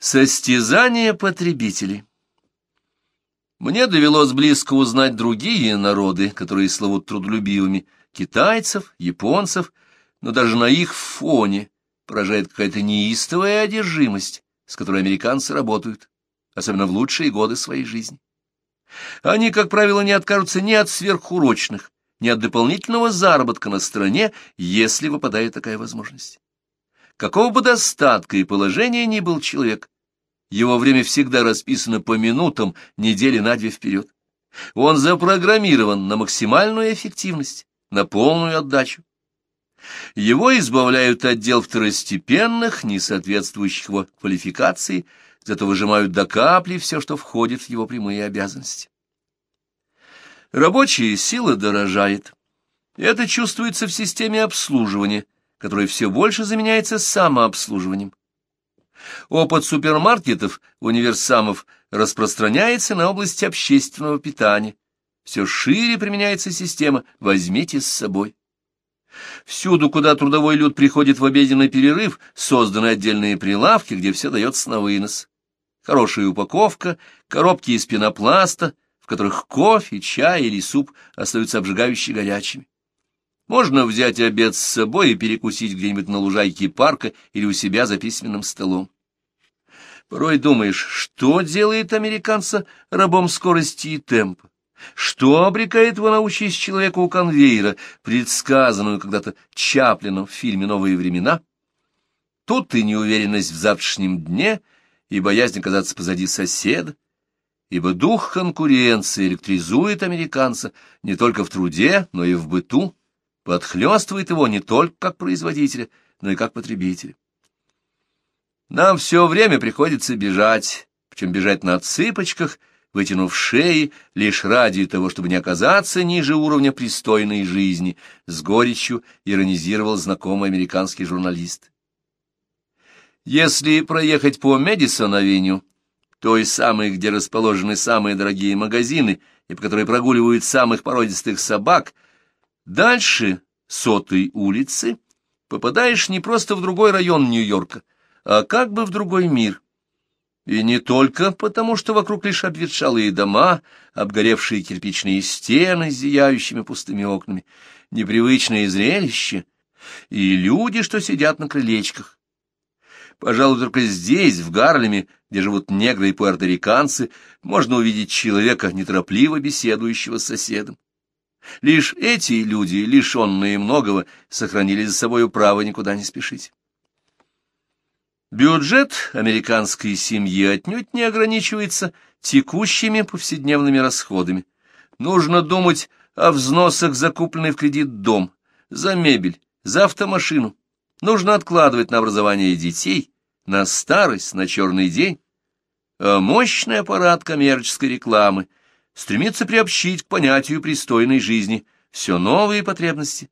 Состязание потребителей Мне довелось близко узнать другие народы, которые славут трудолюбивыми, китайцев, японцев, но даже на их фоне поражает какая-то неистовая одержимость, с которой американцы работают, особенно в лучшие годы своей жизни. Они, как правило, не откажутся ни от сверхурочных, ни от дополнительного заработка на стороне, если выпадает такая возможность. Какого бы достатка и положения ни был человек, его время всегда расписано по минутам, недели на две вперед. Он запрограммирован на максимальную эффективность, на полную отдачу. Его избавляют от дел второстепенных, не соответствующих его квалификации, зато выжимают до капли все, что входит в его прямые обязанности. Рабочая сила дорожает. Это чувствуется в системе обслуживания – которое все больше заменяется самообслуживанием. Опыт супермаркетов, универсамов распространяется на область общественного питания. Все шире применяется система «возьмите с собой». Всюду, куда трудовой люд приходит в обеденный перерыв, созданы отдельные прилавки, где все дается на вынос. Хорошая упаковка, коробки из пенопласта, в которых кофе, чай или суп остаются обжигающе горячими. Можно взять обед с собой и перекусить где-нибудь на лужайке парка или у себя за письменным столом. Порой думаешь, что делает американца рабом скорости и темпа? Что обрекает его на участь человека у конвейера, предсказанную когда-то Чаплином в фильме «Новые времена»? Тут и неуверенность в завтрашнем дне, и боязнь оказаться позади соседа, ибо дух конкуренции электризует американца не только в труде, но и в быту, подхлёстывает его не только как производителя, но и как потребителя. Нам все время приходится бежать, причем бежать на цыпочках, вытянув шеи, лишь ради того, чтобы не оказаться ниже уровня пристойной жизни, с горечью иронизировал знакомый американский журналист. Если проехать по Мэдисон-авеню, той самой, где расположены самые дорогие магазины и по которой прогуливают самых породистых собак — Дальше сотой улицы попадаешь не просто в другой район Нью-Йорка, а как бы в другой мир. И не только потому, что вокруг лишь обветшалые дома, обгоревшие кирпичные стены с зияющими пустыми окнами, непривычное зрелище и люди, что сидят на крылечках. Пожалуй, только здесь, в Гарлеме, где живут негры и пуэрториканцы, можно увидеть человека, неторопливо беседующего с соседом. Лишь эти люди, лишенные многого, сохранили за собой право никуда не спешить. Бюджет американской семьи отнюдь не ограничивается текущими повседневными расходами. Нужно думать о взносах за купленный в кредит дом, за мебель, за автомашину. Нужно откладывать на образование детей, на старость, на черный день. А мощный аппарат коммерческой рекламы стремится приобщить к понятию пристойной жизни все новые потребности,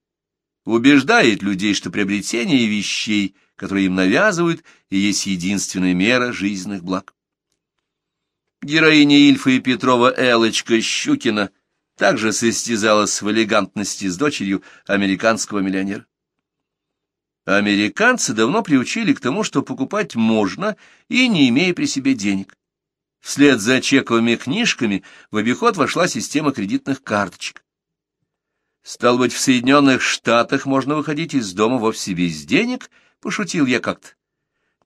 убеждает людей, что приобретение вещей, которые им навязывают, и есть единственная мера жизненных благ. Героиня Ильфа и Петрова Элочка Щукина также состязалась в элегантности с дочерью американского миллионера. Американцы давно приучили к тому, что покупать можно, и не имея при себе денег. Вслед за чековыми книжками в обиход вошла система кредитных карточек. Стал быть, в Соединенных Штатах можно выходить из дома вовсе без денег, пошутил я как-то.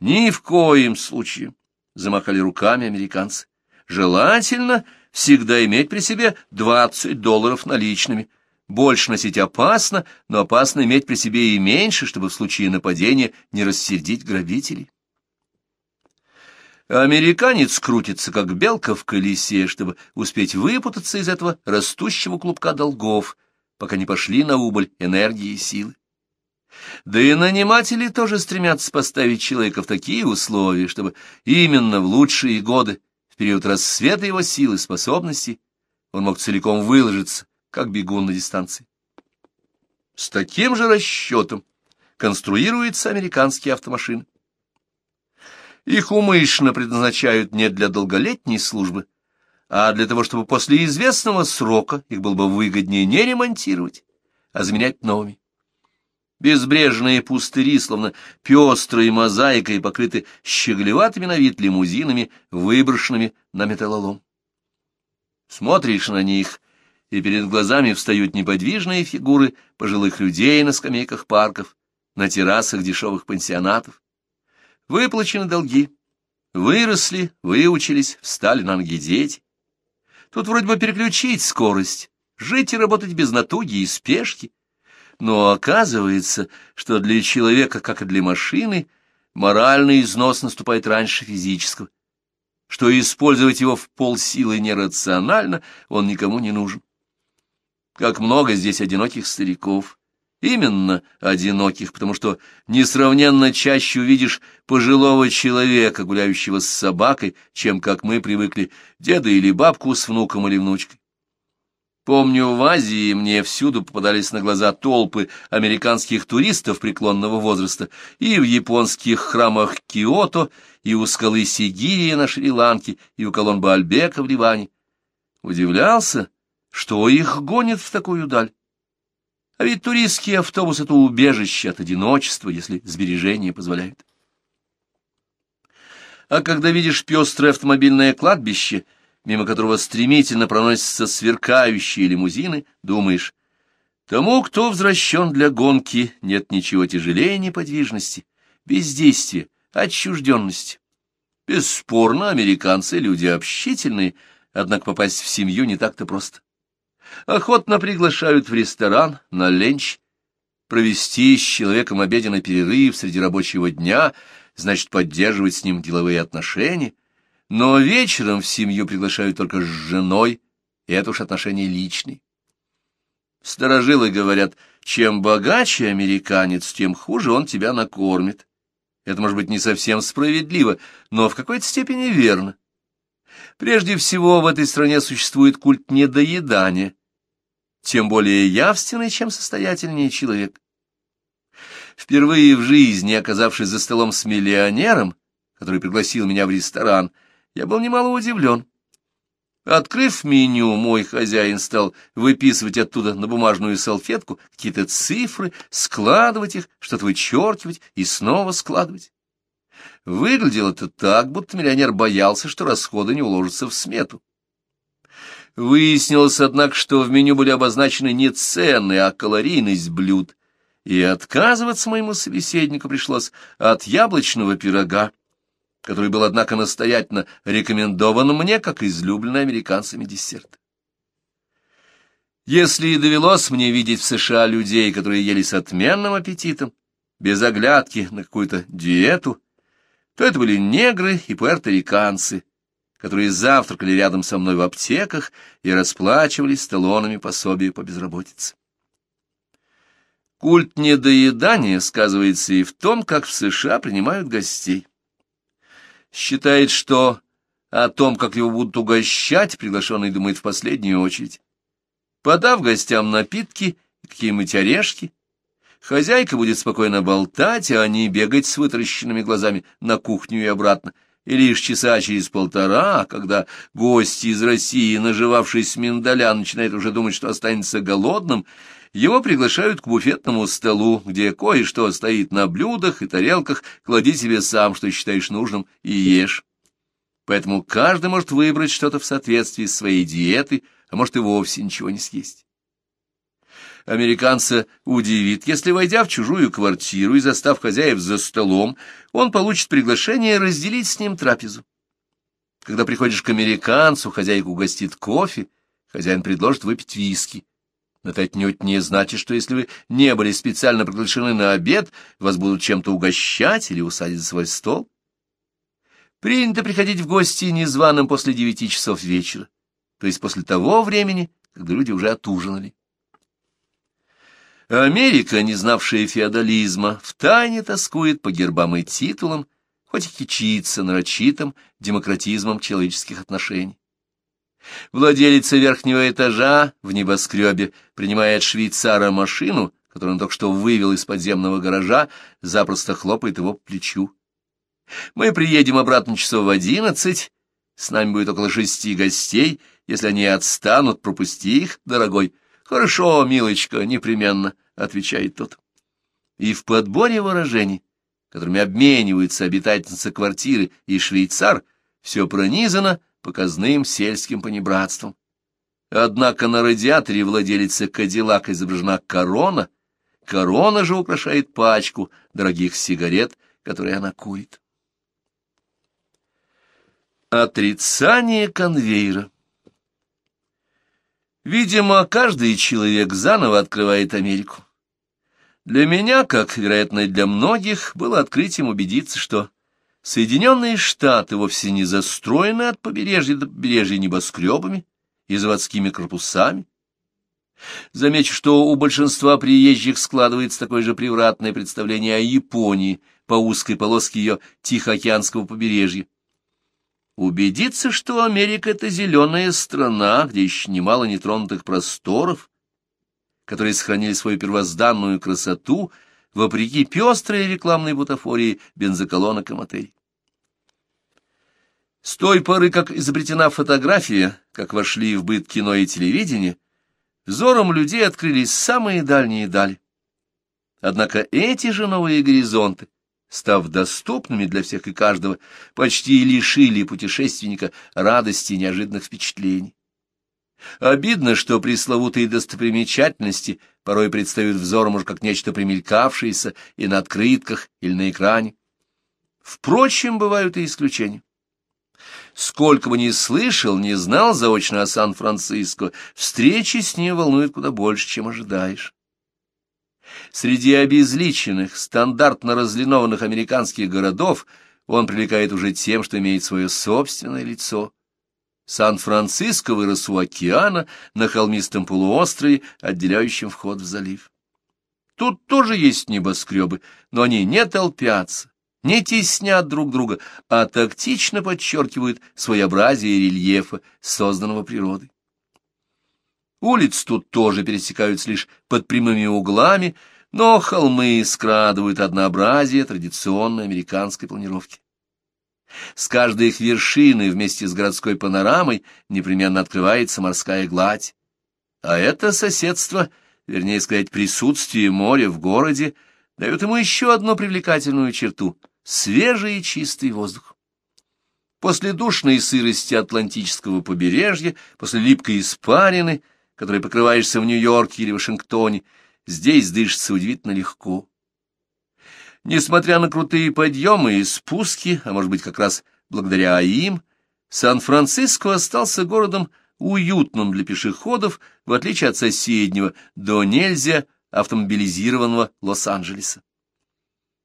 Ни в коем случае, замахали руками американцы. Желательно всегда иметь при себе двадцать долларов наличными. Больше носить опасно, но опасно иметь при себе и меньше, чтобы в случае нападения не рассердить грабителей. Американец крутится, как белка в колесе, чтобы успеть выпутаться из этого растущего клубка долгов, пока не пошли на убыль энергии и силы. Да и наниматели тоже стремятся поставить человека в такие условия, чтобы именно в лучшие годы, в период рассвета его сил и способностей, он мог целиком выложиться, как бегун на дистанции. С таким же расчетом конструируются американские автомашины. Их умышленно предназначают не для долголетней службы, а для того, чтобы после известного срока их было бы выгоднее не ремонтировать, а заменять новыми. Безбрежные пустыри, словно пестрой мозаикой, покрыты щеглеватыми на вид лимузинами, выброшенными на металлолом. Смотришь на них, и перед глазами встают неподвижные фигуры пожилых людей на скамейках парков, на террасах дешевых пансионатов. Выплачены долги, выросли, выучились, встали на ноги дети. Тут вроде бы переключить скорость, жить и работать без натуги и спешки, но оказывается, что для человека, как и для машины, моральный износ наступает раньше физического, что использовать его в полсилы нерационально, он никому не нужен. Как много здесь одиноких стариков, именно одиноких, потому что несравненно чаще увидишь пожилого человека, гуляющего с собакой, чем, как мы привыкли, деда или бабку с внуком или внучкой. Помню, в Азии мне всюду попадались на глаза толпы американских туристов преклонного возраста и в японских храмах Киото, и у скалы Сигирия на Шри-Ланке, и у Коломбо Альбека в Ливане. Удивлялся, что их гонит в такую даль. А ведь туристский автобус — это убежище от одиночества, если сбережения позволяют. А когда видишь пестрое автомобильное кладбище — мимо которого стремительно проносятся сверкающие лимузины, думаешь, тому, кто возвращен для гонки, нет ничего тяжелее неподвижности, бездействия, отчужденности. Бесспорно, американцы — люди общительные, однако попасть в семью не так-то просто. Охотно приглашают в ресторан, на ленч, провести с человеком обеденный перерыв среди рабочего дня, значит, поддерживать с ним деловые отношения, но вечером в семью приглашают только с женой, и это уж отношения личные. Старожилы говорят, чем богаче американец, тем хуже он тебя накормит. Это может быть не совсем справедливо, но в какой-то степени верно. Прежде всего, в этой стране существует культ недоедания, тем более явственный, чем состоятельнее человек. Впервые в жизни, оказавшись за столом с миллионером, который пригласил меня в ресторан, я был немало удивлен. Открыв меню, мой хозяин стал выписывать оттуда на бумажную салфетку какие-то цифры, складывать их, что-то вычеркивать и снова складывать. Выглядело это так, будто миллионер боялся, что расходы не уложатся в смету. Выяснилось, однако, что в меню были обозначены не цены, а калорийность блюд, и отказываться моему собеседнику пришлось от яблочного пирога, который был, однако, настоятельно рекомендован мне как излюбленный американцами десерт. Если и довелось мне видеть в США людей, которые ели с отменным аппетитом, без оглядки на какую-то диету, то это были негры и пуэрториканцы, которые завтракали рядом со мной в аптеках и расплачивались талонами пособия по безработице. Культ недоедания сказывается и в том, как в США принимают гостей считает, что о том, как его будут угощать, приглашенный думает в последнюю очередь. Подав гостям напитки и какие-нибудь орешки, хозяйка будет спокойно болтать, а не бегать с вытаращенными глазами на кухню и обратно. И лишь часа через полтора, когда гости из России, наживавшись миндаля, начинают уже думать, что останется голодным, его приглашают к буфетному столу, где кое-что стоит на блюдах и тарелках, клади себе сам, что считаешь нужным, и ешь. Поэтому каждый может выбрать что-то в соответствии с своей диетой, а может и вовсе ничего не съесть. Американца удивит, если, войдя в чужую квартиру и застав хозяев за столом, он получит приглашение разделить с ним трапезу. Когда приходишь к американцу, хозяйка угостит кофе, хозяин предложит выпить виски. Но это отнюдь не значит, что если вы не были специально приглашены на обед, вас будут чем-то угощать или усадить за свой стол. Принято приходить в гости незваным после девяти часов вечера, то есть после того времени, когда люди уже отужинали. Америка, не знавшая феодализма, втайне тоскует по гербам и титулам, хоть и кичится нарочитым демократизмом человеческих отношений. Владелица верхнего этажа в небоскребе принимает швейцара машину, которую он только что вывел из подземного гаража, запросто хлопает его по плечу. Мы приедем обратно часов в одиннадцать, с нами будет около шести гостей, если они отстанут, пропусти их, дорогой. Хорошо, милочка, непременно, — отвечает тот. И в подборе выражений, которыми обмениваются обитательницы квартиры и швейцар, все пронизано показным сельским понебратством. Однако на радиаторе владелицы Кадиллак изображена корона, корона же украшает пачку дорогих сигарет, которые она курит. Отрицание конвейера Видимо, каждый человек заново открывает Америку. Для меня, как, вероятно, и для многих, было открытием убедиться, что Соединенные Штаты вовсе не застроены от побережья до побережья небоскребами и заводскими корпусами. Замечу, что у большинства приезжих складывается такое же превратное представление о Японии по узкой полоске ее Тихоокеанского побережья. Убедиться, что Америка — это зеленая страна, где еще немало нетронутых просторов, которые сохранили свою первозданную красоту — вопреки пестрой рекламной бутафории бензоколонок и мотелей. С той поры, как изобретена фотография, как вошли в быт кино и телевидение, взором людей открылись самые дальние дали. Однако эти же новые горизонты, став доступными для всех и каждого, почти лишили путешественника радости и неожиданных впечатлений. Обидно, что пресловутые достопримечательности порой предстают взором уж как нечто примелькавшееся и на открытках или на экране. Впрочем, бывают и исключения. Сколько бы ни слышал, не знал заочно о Сан-Франциско, встречи с ним волнуют куда больше, чем ожидаешь. Среди обезличенных, стандартно разлинованных американских городов он привлекает уже тем, что имеет свое собственное лицо — Сан-Франциско вырос у океана на холмистом полуострове, отделяющем вход в залив. Тут тоже есть небоскребы, но они не толпятся, не теснят друг друга, а тактично подчеркивают своеобразие рельефа, созданного природой. Улиц тут тоже пересекаются лишь под прямыми углами, но холмы скрадывают однообразие традиционной американской планировки. С каждой их вершины вместе с городской панорамой непременно открывается морская гладь. А это соседство, вернее сказать, присутствие моря в городе, дает ему еще одну привлекательную черту — свежий и чистый воздух. После душной сырости Атлантического побережья, после липкой испарины, которой покрываешься в Нью-Йорке или Вашингтоне, здесь дышится удивительно легко. Несмотря на крутые подъемы и спуски, а может быть как раз благодаря им, Сан-Франциско остался городом уютным для пешеходов, в отличие от соседнего, до нельзя автомобилизированного Лос-Анджелеса.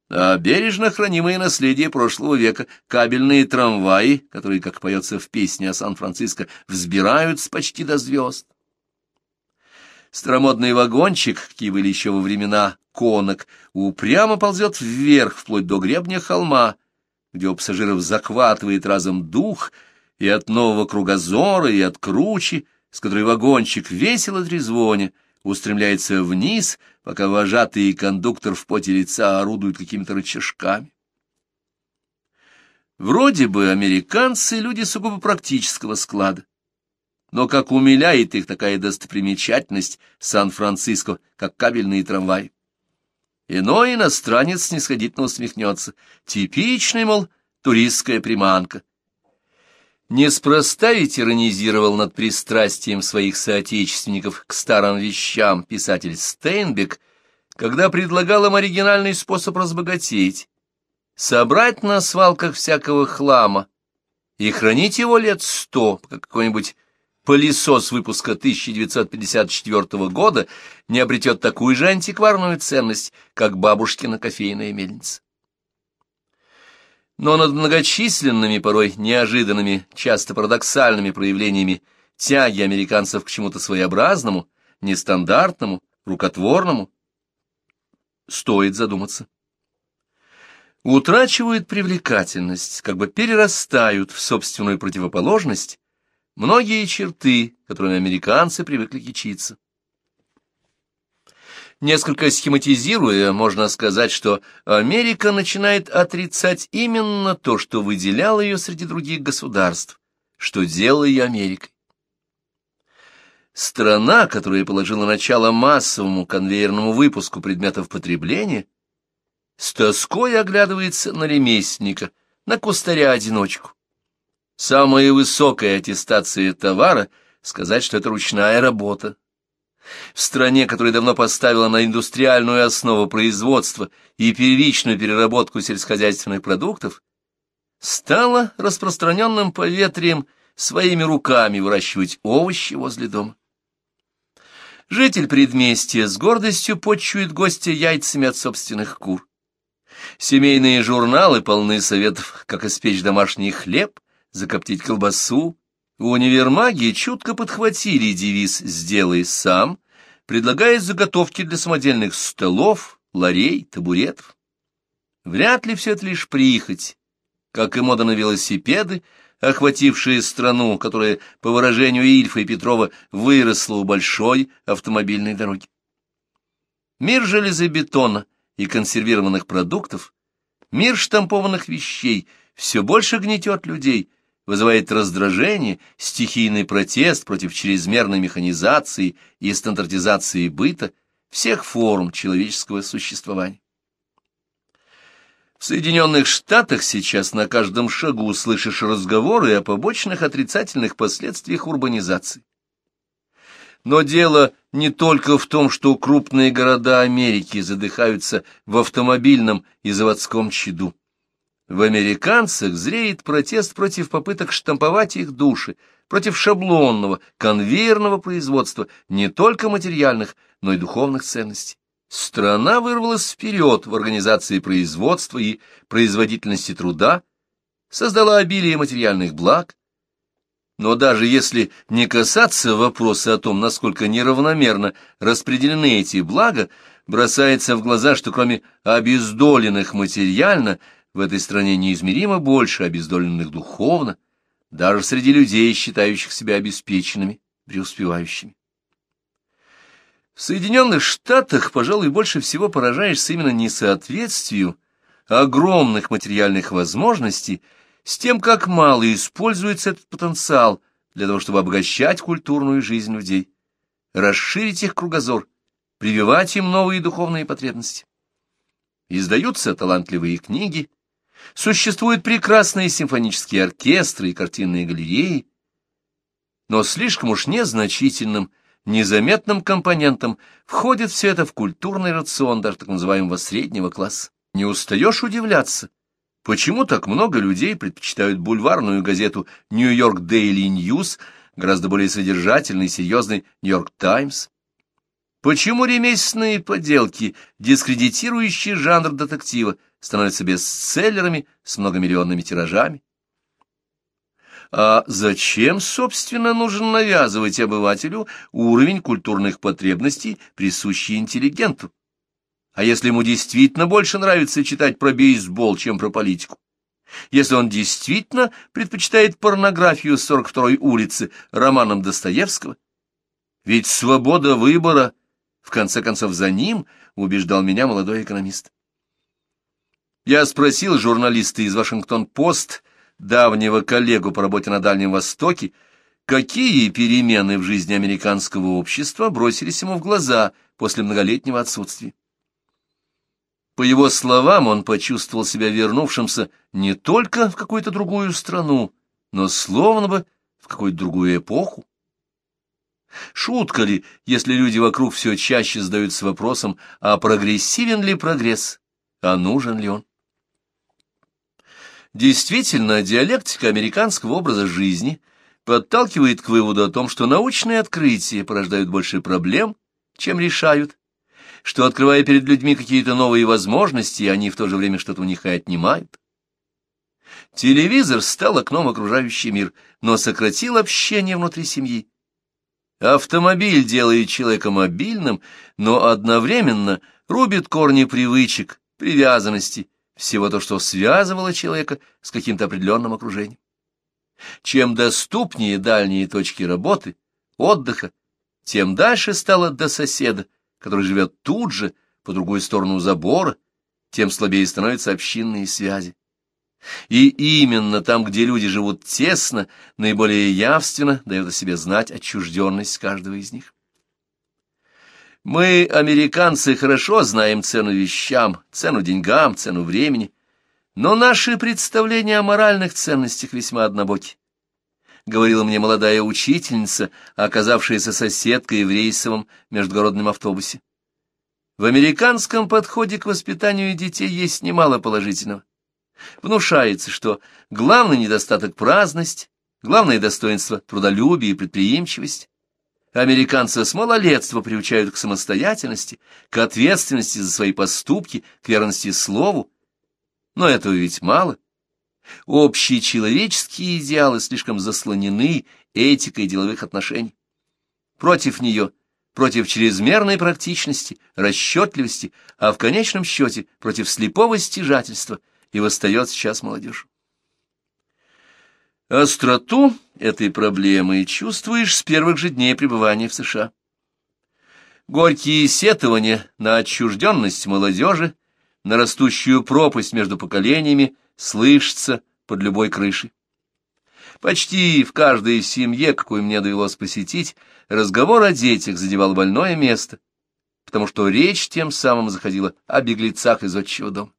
А бережно хранимое наследие прошлого века, кабельные трамваи, которые, как поется в песне о Сан-Франциско, взбираются почти до звезд. Старомодный вагончик, какие были еще во времена конок, упрямо ползет вверх, вплоть до гребня холма, где у пассажиров захватывает разом дух и от нового кругозора, и от кручи, с которой вагончик весело трезвоня, устремляется вниз, пока вожатый кондуктор в поте лица орудуют какими-то рычажками. Вроде бы американцы — люди сугубо практического склада. Но как умиляет их такая достопримечательность Сан-Франциско, как кабельные трамваи. Иной иностранец снисходительно усмехнется. Типичный, мол, туристская приманка. Неспроста ведь иронизировал над пристрастием своих соотечественников к старым вещам писатель Стейнбек, когда предлагал им оригинальный способ разбогатеть, собрать на свалках всякого хлама и хранить его лет сто, как какой-нибудь пылесос выпуска 1954 года не обретет такую же антикварную ценность, как бабушкина кофейная мельница. Но над многочисленными, порой неожиданными, часто парадоксальными проявлениями тяги американцев к чему-то своеобразному, нестандартному, рукотворному, стоит задуматься. Утрачивают привлекательность, как бы перерастают в собственную противоположность, многие черты, которыми американцы привыкли кичиться. Несколько схематизируя, можно сказать, что Америка начинает отрицать именно то, что выделяло ее среди других государств, что делало ее Америкой. Страна, которая положила начало массовому конвейерному выпуску предметов потребления, с тоской оглядывается на ремесленника, на кустаря-одиночку. Самая высокая аттестация товара — сказать, что это ручная работа. В стране, которая давно поставила на индустриальную основу производства и первичную переработку сельскохозяйственных продуктов, стало распространенным поветрием своими руками выращивать овощи возле дома. Житель предместья с гордостью почует гостя яйцами от собственных кур. Семейные журналы полны советов, как испечь домашний хлеб, закоптить колбасу. У универмаги чутко подхватили девиз «Сделай сам», предлагая заготовки для самодельных столов, ларей, табуретов. Вряд ли все это лишь прихоть, как и мода на велосипеды, охватившие страну, которая, по выражению Ильфа и Петрова, выросла у большой автомобильной дороги. Мир железобетона и консервированных продуктов, мир штампованных вещей все больше гнетет людей, вызывает раздражение, стихийный протест против чрезмерной механизации и стандартизации быта всех форм человеческого существования. В Соединенных Штатах сейчас на каждом шагу слышишь разговоры о побочных отрицательных последствиях урбанизации. Но дело не только в том, что крупные города Америки задыхаются в автомобильном и заводском чаду. В американцах зреет протест против попыток штамповать их души, против шаблонного, конвейерного производства не только материальных, но и духовных ценностей. Страна вырвалась вперед в организации производства и производительности труда, создала обилие материальных благ. Но даже если не касаться вопроса о том, насколько неравномерно распределены эти блага, бросается в глаза, что кроме обездоленных материально, в этой стране неизмеримо больше обездоленных духовно, даже среди людей, считающих себя обеспеченными, преуспевающими. В Соединенных Штатах, пожалуй, больше всего поражаешься именно несоответствию огромных материальных возможностей с тем, как мало используется этот потенциал для того, чтобы обогащать культурную жизнь людей, расширить их кругозор, прививать им новые духовные потребности. Издаются талантливые книги, существуют прекрасные симфонические оркестры и картинные галереи, но слишком уж незначительным – Незаметным компонентом входит все это в культурный рацион даже так называемого среднего класса. Не устаешь удивляться, почему так много людей предпочитают бульварную газету «Нью-Йорк Дейли Ньюс», гораздо более содержательный и серьезный «Нью-Йорк Таймс». Почему ремесленные поделки, дискредитирующие жанр детектива, становятся бестселлерами с многомиллионными тиражами? А зачем, собственно, нужно навязывать обывателю уровень культурных потребностей, присущий интеллигенту? А если ему действительно больше нравится читать про бейсбол, чем про политику? Если он действительно предпочитает порнографию с 42-й улицы романом Достоевского? Ведь свобода выбора, в конце концов, за ним, убеждал меня молодой экономист. Я спросил журналиста из «Вашингтон-Пост», давнего коллегу по работе на Дальнем Востоке, какие перемены в жизни американского общества бросились ему в глаза после многолетнего отсутствия. По его словам, он почувствовал себя вернувшимся не только в какую-то другую страну, но словно бы в какую-то другую эпоху. Шутка ли, если люди вокруг все чаще задаются вопросом, а прогрессивен ли прогресс, а нужен ли он? Действительно, диалектика американского образа жизни подталкивает к выводу о том, что научные открытия порождают больше проблем, чем решают, что, открывая перед людьми какие-то новые возможности, они в то же время что-то у них и отнимают. Телевизор стал окном окружающий мир, но сократил общение внутри семьи. Автомобиль делает человека мобильным, но одновременно рубит корни привычек, привязанностей, всего то, что связывало человека с каким-то определенным окружением. Чем доступнее дальние точки работы, отдыха, тем дальше стало до соседа, который живет тут же, по другую сторону забора, тем слабее становятся общинные связи. И именно там, где люди живут тесно, наиболее явственно дает о себе знать отчужденность каждого из них. Мы, американцы, хорошо знаем цену вещам, цену деньгам, цену времени, но наши представления о моральных ценностях весьма однобоки. Говорила мне молодая учительница, оказавшаяся соседкой в рейсовом междугородном автобусе. В американском подходе к воспитанию детей есть немало положительного. Внушается, что главный недостаток — праздность, главное достоинство — трудолюбие и предприимчивость. Американцы с малолетства приучают к самостоятельности, к ответственности за свои поступки, к верности слову. Но этого ведь мало. Общие человеческие идеалы слишком заслонены этикой деловых отношений. Против нее, против чрезмерной практичности, расчетливости, а в конечном счете против слепого стяжательства и восстает сейчас молодежь. Остроту этой проблемы чувствуешь с первых же дней пребывания в США. Горькие сетования на отчужденность молодежи, на растущую пропасть между поколениями слышатся под любой крышей. Почти в каждой семье, какую мне довелось посетить, разговор о детях задевал больное место, потому что речь тем самым заходила о беглецах из отчего дома.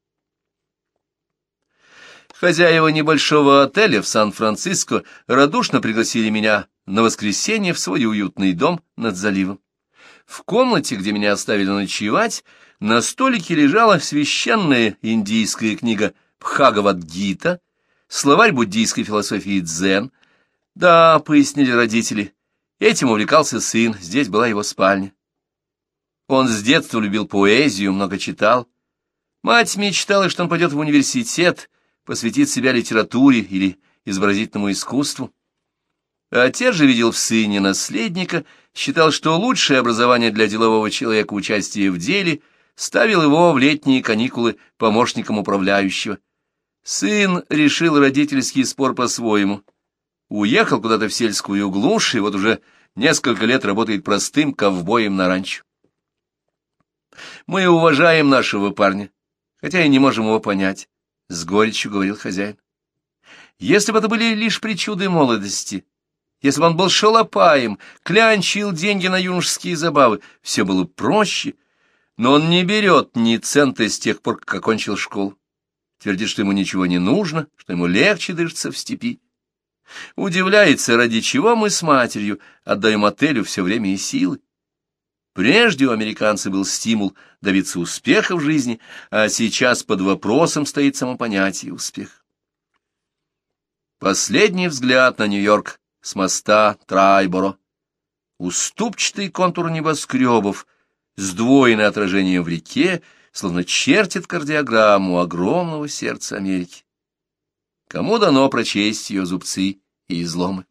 Хозяева небольшого отеля в Сан-Франциско радушно пригласили меня на воскресенье в свой уютный дом над заливом. В комнате, где меня оставили ночевать, на столике лежала священная индийская книга Бхагавадгита, словарь буддийской философии дзен. Да, пояснили родители, этим увлекался сын, здесь была его спальня. Он с детства любил поэзию, много читал. Мать мечтала, что он пойдет в университет, посвятит себя литературе или изобразительному искусству. Отец же видел в сыне наследника, считал, что лучшее образование для делового человека участие в деле, ставил его в летние каникулы помощником управляющего. Сын решил родительский спор по-своему. Уехал куда-то в сельскую глушь, и вот уже несколько лет работает простым ковбоем на ранчо. Мы уважаем нашего парня, хотя и не можем его понять. — с горечью говорил хозяин. «Если бы это были лишь причуды молодости, если бы он был шалопаем, клянчил деньги на юношеские забавы, все было проще, но он не берет ни цента с тех пор, как окончил школу. Твердит, что ему ничего не нужно, что ему легче дышится в степи. Удивляется, ради чего мы с матерью отдаем отелю все время и силы. Прежде у американца был стимул добиться успеха в жизни, а сейчас под вопросом стоит само понятие успех. Последний взгляд на Нью-Йорк с моста Трайборо. Уступчатый контур небоскребов, сдвоенное отражение в реке, словно чертит кардиограмму огромного сердца Америки. Кому дано прочесть ее зубцы и изломы?